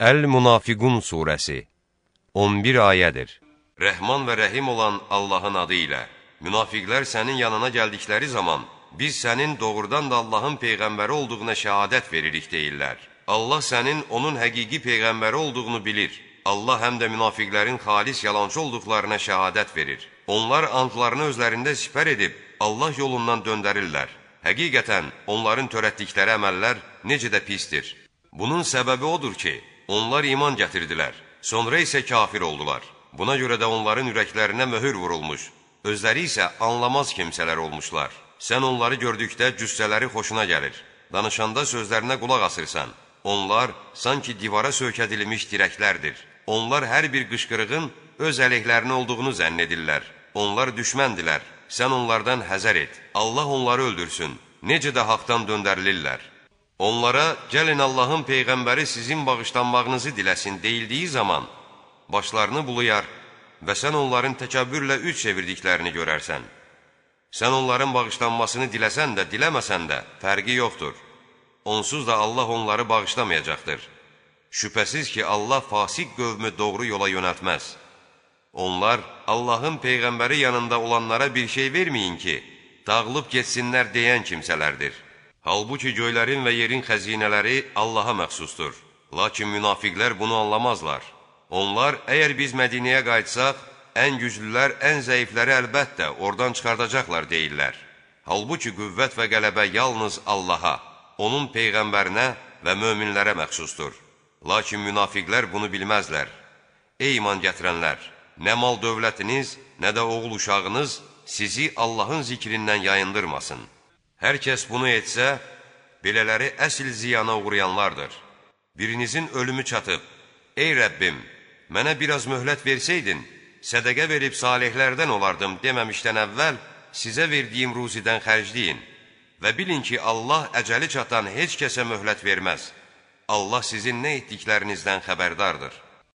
Əl-Münafiqun surəsi 11 ayədir. Rəhman və rəhim olan Allahın adı ilə münafiqlər sənin yanına gəldikləri zaman biz sənin doğrudan da Allahın peyğəmbəri olduğuna şəhadət veririk deyirlər. Allah sənin onun həqiqi peyğəmbəri olduğunu bilir. Allah həm də münafiqlərin xalis yalancı olduqlarına şəhadət verir. Onlar antlarını özlərində sipər edib Allah yolundan döndərirlər. Həqiqətən onların törətdikləri əməllər necə də pistir. Bunun səbəbi odur ki, Onlar iman gətirdilər, sonra isə kafir oldular. Buna görə də onların ürəklərinə möhür vurulmuş, özləri isə anlamaz kimsələr olmuşlar. Sən onları gördükdə cüssələri xoşuna gəlir. Danışanda sözlərinə qulaq asırsan. Onlar sanki divara sökədilmiş dirəklərdir. Onlar hər bir qışqırığın öz əleyhlərinə olduğunu zənn edirlər. Onlar düşməndilər. Sən onlardan həzər et. Allah onları öldürsün. Necə də haqdan döndərilirlər. Onlara gəlin Allahın Peyğəmbəri sizin bağışlanmağınızı diləsin deyildiyi zaman başlarını buluyar və sən onların təkəbbürlə üç çevirdiklərini görərsən. Sən onların bağışlanmasını diləsən də, diləməsən də fərqi yoxdur. Onsuz da Allah onları bağışlamayacaqdır. Şübhəsiz ki, Allah fasik qövmü doğru yola yönəltməz. Onlar Allahın Peyğəmbəri yanında olanlara bir şey verməyin ki, dağılıb getsinlər deyən kimsələrdir. Halbuki göylərin və yerin xəzinələri Allaha məxsusdur. Lakin münafiqlər bunu anlamazlar. Onlar, əgər biz Mədiniyə qayıtsaq, ən güclülər, ən zəifləri əlbəttə oradan çıxardacaqlar deyirlər. Halbuki qüvvət və qələbə yalnız Allaha, onun Peyğəmbərinə və möminlərə məxsusdur. Lakin münafiqlər bunu bilməzlər. Ey iman gətirənlər! Nə mal dövlətiniz, nə də oğul uşağınız sizi Allahın zikrindən yayındırmasın. Hər kəs bunu etsə, belələri əsl ziyana uğrayanlardır. Birinizin ölümü çatıb, Ey Rəbbim, mənə biraz möhlət versəydin, sədəqə verib salihlərdən olardım deməmişdən əvvəl, sizə verdiyim ruzidən xərcləyin və bilin ki, Allah əcəli çatan heç kəsə möhlət verməz. Allah sizin nə etdiklərinizdən xəbərdardır.